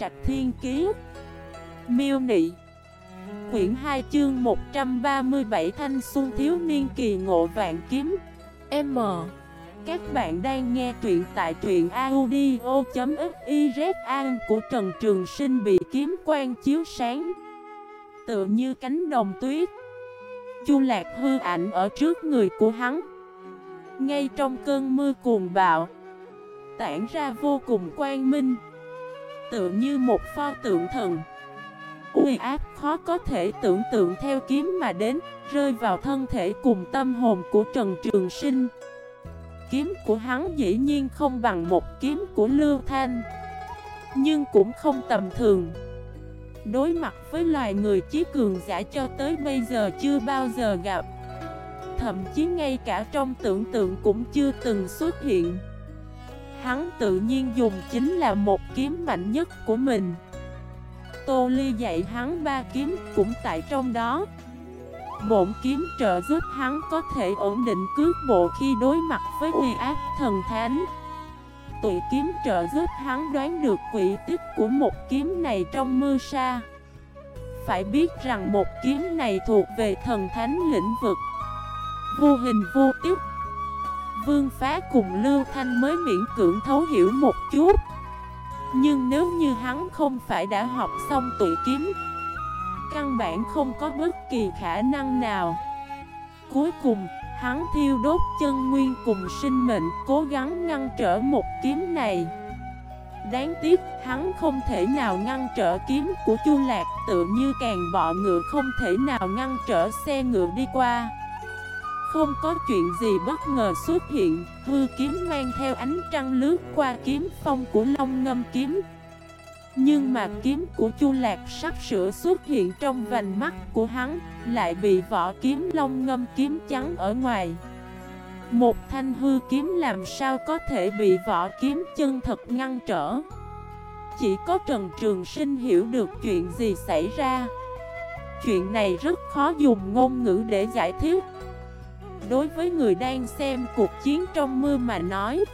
Trạch Thiên Kiế Miêu Nị. Quyển 2 chương 137 Thanh Xuân Thiếu Niên Kỳ Ngộ Vạn Kiếm. M. Các bạn đang nghe truyện tại truyện audio.xyz An của Trần Trường Sinh bị kiếm quang chiếu sáng. Tựa như cánh đồng tuyết. Chu Lạc hư ảnh ở trước người của hắn. Ngay trong cơn mưa cuồng bạo, Tản ra vô cùng quang minh. Tựa như một pho tượng thần. Uy áp khó có thể tưởng tượng theo kiếm mà đến, Rơi vào thân thể cùng tâm hồn của Trần Trường Sinh. Kiếm của hắn dĩ nhiên không bằng một kiếm của Lưu Thanh, Nhưng cũng không tầm thường. Đối mặt với loài người chí cường giả cho tới bây giờ chưa bao giờ gặp, Thậm chí ngay cả trong tưởng tượng cũng chưa từng xuất hiện. Hắn tự nhiên dùng chính là một kiếm mạnh nhất của mình. Tô Ly dạy hắn ba kiếm cũng tại trong đó. Bộn kiếm trợ giúp hắn có thể ổn định cước bộ khi đối mặt với uy áp thần thánh. Tụi kiếm trợ giúp hắn đoán được quỷ tích của một kiếm này trong mưa sa. Phải biết rằng một kiếm này thuộc về thần thánh lĩnh vực. Vô hình vô tiếp Vương Phá cùng Lưu Thanh mới miễn cưỡng thấu hiểu một chút. Nhưng nếu như hắn không phải đã học xong tụi kiếm Căn bản không có bất kỳ khả năng nào. Cuối cùng, hắn thiêu đốt chân nguyên cùng sinh mệnh Cố gắng ngăn trở một kiếm này. Đáng tiếc, hắn không thể nào ngăn trở kiếm của Chu Lạc Tự như càng bọ ngựa không thể nào ngăn trở xe ngựa đi qua không có chuyện gì bất ngờ xuất hiện, hư kiếm mang theo ánh trăng lướt qua kiếm phong của Long Ngâm kiếm. Nhưng mà kiếm của Chu Lạc sắp sửa xuất hiện trong vành mắt của hắn, lại bị vỏ kiếm Long Ngâm kiếm trắng ở ngoài. Một thanh hư kiếm làm sao có thể bị vỏ kiếm chân thật ngăn trở. Chỉ có Trần Trường Sinh hiểu được chuyện gì xảy ra. Chuyện này rất khó dùng ngôn ngữ để giải thích. Đối với người đang xem cuộc chiến trong mưa mà nói,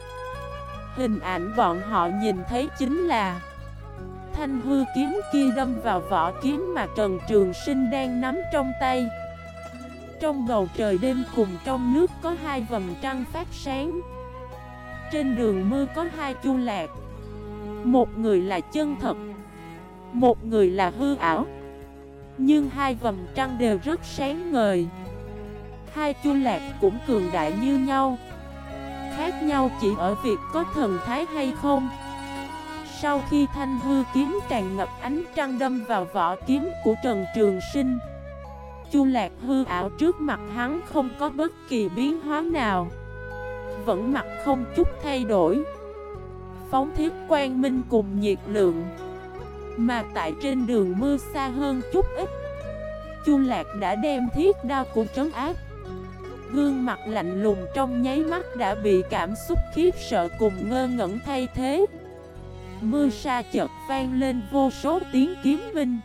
Hình ảnh bọn họ nhìn thấy chính là Thanh hư kiếm kia đâm vào vỏ kiếm mà Trần Trường Sinh đang nắm trong tay. Trong bầu trời đêm cùng trong nước có hai vầng trăng phát sáng. Trên đường mưa có hai chu lạc. Một người là chân thật, Một người là hư ảo. Nhưng hai vầng trăng đều rất sáng ngời. Hai chu lạc cũng cường đại như nhau. Khác nhau chỉ ở việc có thần thái hay không. Sau khi thanh hư kiếm tràn ngập ánh trăng đâm vào vỏ kiếm của Trần Trường Sinh, Chu lạc hư ảo trước mặt hắn không có bất kỳ biến hóa nào. Vẫn mặt không chút thay đổi. Phóng thiết quang minh cùng nhiệt lượng, Mà tại trên đường mưa xa hơn chút ít, Chu lạc đã đem thiết đao của trấn áp Gương mặt lạnh lùng trong nháy mắt đã bị cảm xúc khiếp sợ cùng ngơ ngẩn thay thế. Mưa sa chợt vang lên vô số tiếng kiếm minh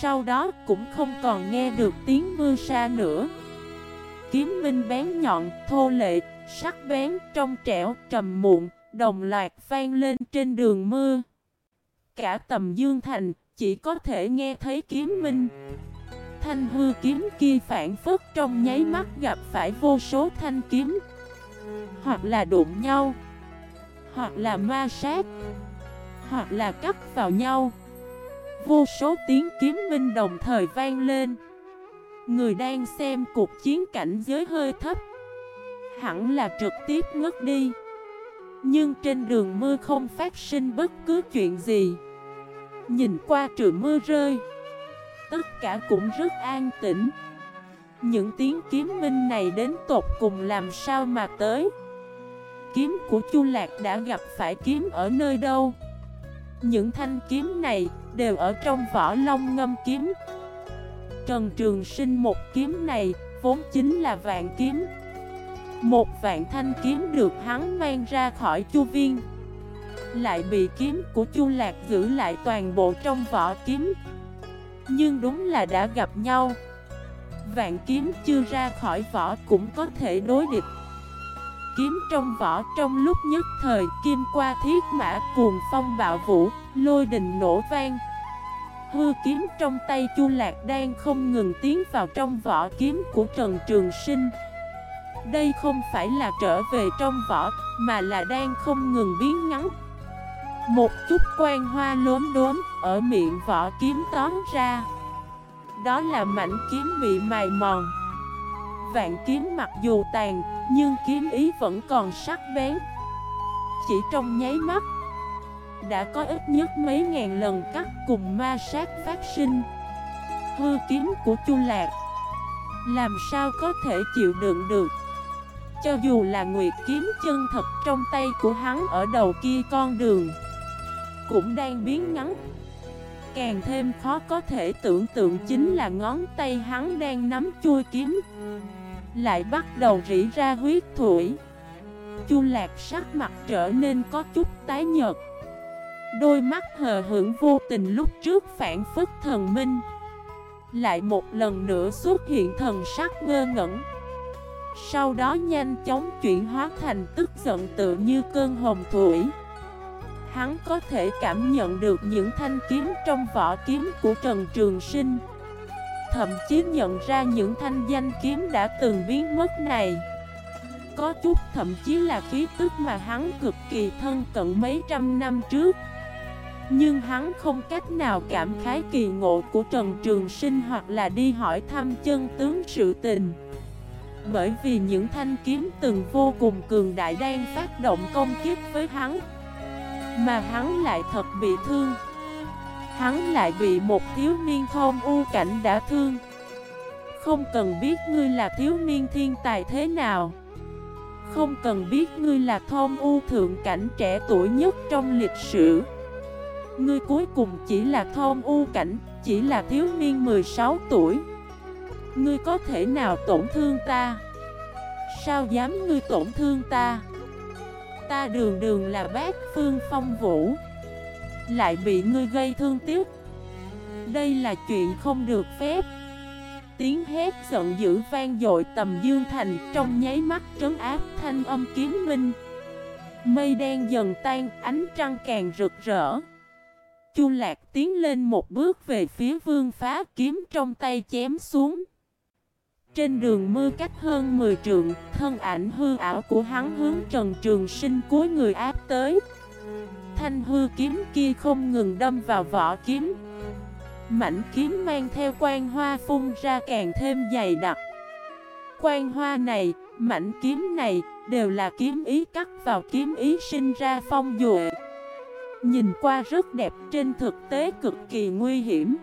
Sau đó cũng không còn nghe được tiếng mưa sa nữa. Kiếm minh bén nhọn, thô lệ, sắc bén, trong trẻo, trầm muộn, đồng loạt vang lên trên đường mưa. Cả tầm dương thành, chỉ có thể nghe thấy kiếm minh thanh hư kiếm kia phản phức trong nháy mắt gặp phải vô số thanh kiếm. Hoặc là đụng nhau. Hoặc là ma sát. Hoặc là cắt vào nhau. Vô số tiếng kiếm minh đồng thời vang lên. Người đang xem cuộc chiến cảnh giới hơi thấp. Hẳn là trực tiếp ngất đi. Nhưng trên đường mưa không phát sinh bất cứ chuyện gì. Nhìn qua trừ mưa rơi tất cả cũng rất an tĩnh. Những tiếng kiếm minh này đến tột cùng làm sao mà tới? Kiếm của Chu Lạc đã gặp phải kiếm ở nơi đâu? Những thanh kiếm này đều ở trong vỏ long ngâm kiếm. Trần Trường Sinh một kiếm này vốn chính là vạn kiếm. Một vạn thanh kiếm được hắn mang ra khỏi chu viên. Lại bị kiếm của Chu Lạc giữ lại toàn bộ trong vỏ kiếm nhưng đúng là đã gặp nhau. Vạn kiếm chưa ra khỏi vỏ cũng có thể đối địch. Kiếm trong vỏ trong lúc nhất thời, kim qua thiết mã cuồng phong bạo vũ, Lôi đình nổ vang. Hư kiếm trong tay Chu Lạc đang không ngừng tiến vào trong vỏ kiếm của Trần Trường Sinh. Đây không phải là trở về trong vỏ, Mà là đang không ngừng biến ngắn. Một chút quan hoa lốm đốm ở miệng vỏ kiếm tóm ra. Đó là mảnh kiếm bị mài mòn. Vạn kiếm mặc dù tàn, Nhưng kiếm ý vẫn còn sắc bén. Chỉ trong nháy mắt, đã có ít nhất mấy ngàn lần cắt cùng ma sát phát sinh. Hư kiếm của Chu Lạc, Làm sao có thể chịu đựng được? Cho dù là nguyệt kiếm chân thật trong tay của hắn ở đầu kia con đường, Cũng đang biến ngắn. Càng thêm khó có thể tưởng tượng chính là ngón tay hắn đang nắm chui kiếm. Lại bắt đầu rỉ ra huyết thủy. Chu lạc sắc mặt trở nên có chút tái nhợt. Đôi mắt hờ hững vô tình lúc trước phản phức thần minh. Lại một lần nữa xuất hiện thần sắc ngơ ngẩn. Sau đó nhanh chóng chuyển hóa thành tức giận tự như cơn hồng thủy. Hắn có thể cảm nhận được những thanh kiếm trong vỏ kiếm của Trần Trường Sinh. Thậm chí nhận ra những thanh danh kiếm đã từng biến mất này. Có chút thậm chí là khí tức mà hắn cực kỳ thân cận mấy trăm năm trước. Nhưng hắn không cách nào cảm khái kỳ ngộ của Trần Trường Sinh hoặc là đi hỏi thăm chân tướng sự tình. Bởi vì những thanh kiếm từng vô cùng cường đại đang phát động công kiếp với hắn. Mà hắn lại thật bị thương. Hắn lại bị một thiếu niên thôn u cảnh đã thương. Không cần biết ngươi là thiếu niên thiên tài thế nào. Không cần biết ngươi là thôn u thượng cảnh trẻ tuổi nhất trong lịch sử. Ngươi cuối cùng chỉ là thôn u cảnh, chỉ là thiếu niên 16 tuổi. Ngươi có thể nào tổn thương ta? Sao dám ngươi tổn thương ta? Ta đường đường là bác phương phong vũ. Lại bị ngươi gây thương tiếc. Đây là chuyện không được phép. Tiếng hét giận dữ vang dội tầm dương thành Trong nháy mắt trấn áp thanh âm kiếm minh. Mây đen dần tan, ánh trăng càng rực rỡ. Chu Lạc tiến lên một bước về phía vương phá kiếm trong tay chém xuống. Trên đường mưa cách hơn 10 trượng, thân ảnh hư ảo của hắn hướng Trần Trường Sinh cuối người áp tới. Thanh hư kiếm kia không ngừng đâm vào vỏ kiếm. Mảnh kiếm mang theo quan hoa phun ra càng thêm dày đặc. Quan hoa này, mảnh kiếm này, đều là kiếm ý cắt vào kiếm ý sinh ra phong duệ. Nhìn qua rất đẹp trên thực tế cực kỳ nguy hiểm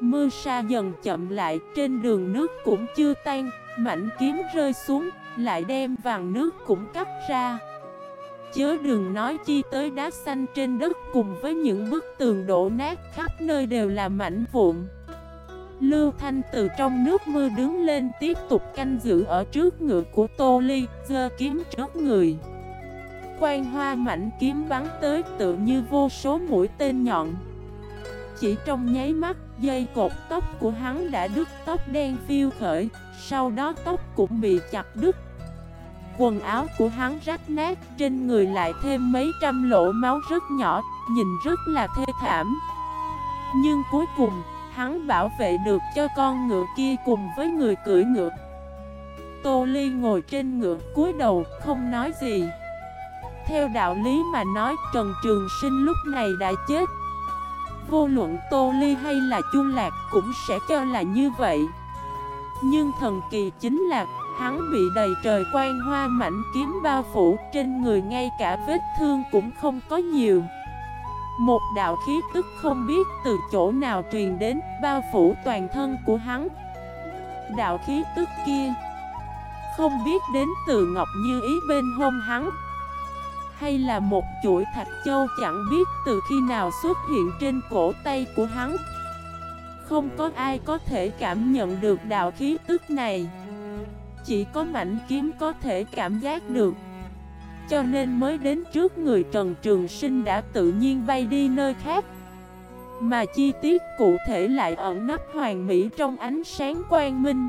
Mưa sa dần chậm lại trên đường nước cũng chưa tan Mảnh kiếm rơi xuống lại đem vàng nước cũng cắt ra. Chớ đừng nói chi tới đá xanh trên đất cùng với những bức tường đổ nát khắp nơi đều là mảnh vụn. Lưu Thanh từ trong nước mưa đứng lên tiếp tục canh giữ ở trước ngựa của Tô Ly, giơ kiếm trước người. Quang hoa mảnh kiếm bắn tới tự như vô số mũi tên nhọn. Chỉ trong nháy mắt, dây cột tóc của hắn đã đứt tóc đen phiêu khởi Sau đó tóc cũng bị chặt đứt. Quần áo của hắn rách nát, trên người lại thêm mấy trăm lỗ máu rất nhỏ, nhìn rất là thê thảm. Nhưng cuối cùng, hắn bảo vệ được cho con ngựa kia cùng với người cưỡi ngựa. Tô Ly ngồi trên ngựa cúi đầu, không nói gì. Theo đạo lý mà nói Trần Trường Sinh lúc này đã chết. Vô luận Tô Ly hay là Chu Lạc cũng sẽ cho là như vậy. Nhưng thần kỳ chính là, Hắn bị đầy trời quan hoa mảnh kiếm bao phủ Trên người ngay cả vết thương cũng không có nhiều. Một đạo khí tức không biết từ chỗ nào truyền đến, Bao phủ toàn thân của hắn. Đạo khí tức kia Không biết đến từ Ngọc Như Ý bên hông hắn hay là một chuỗi thạch châu chẳng biết từ khi nào xuất hiện trên cổ tay của hắn. Không có ai có thể cảm nhận được đạo khí tức này. Chỉ có mảnh kiếm có thể cảm giác được. Cho nên mới đến trước người Trần Trường Sinh đã tự nhiên bay đi nơi khác. Mà chi tiết cụ thể lại ẩn nấp hoàn mỹ trong ánh sáng quang minh.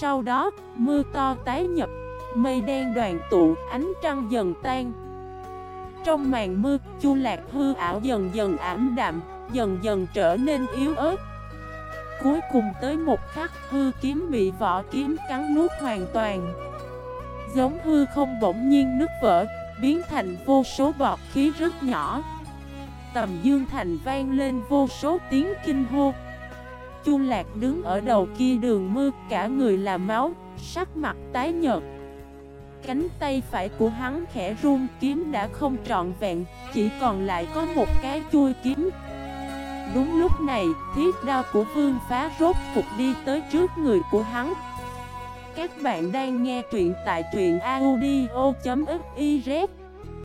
Sau đó, mưa to tái nhập. Mây đen đoàn tụ, ánh trăng dần tan Trong màn mưa, Chu Lạc hư ảo dần dần ảm đạm, dần dần trở nên yếu ớt. Cuối cùng tới một khắc hư kiếm bị vỏ kiếm cắn nuốt hoàn toàn. Giống hư không bỗng nhiên nứt vỡ, biến thành vô số bọt khí rất nhỏ. Tầm dương thành vang lên vô số tiếng kinh hô. Chu Lạc đứng ở đầu kia đường mưa, cả người là máu, sắc mặt tái nhợt. Cánh tay phải của hắn khẽ run kiếm đã không trọn vẹn, chỉ còn lại có một cái chui kiếm. Đúng lúc này, thiết đao của vương phá rốt phục đi tới trước người của hắn. Các bạn đang nghe truyện tại truyện audio.fif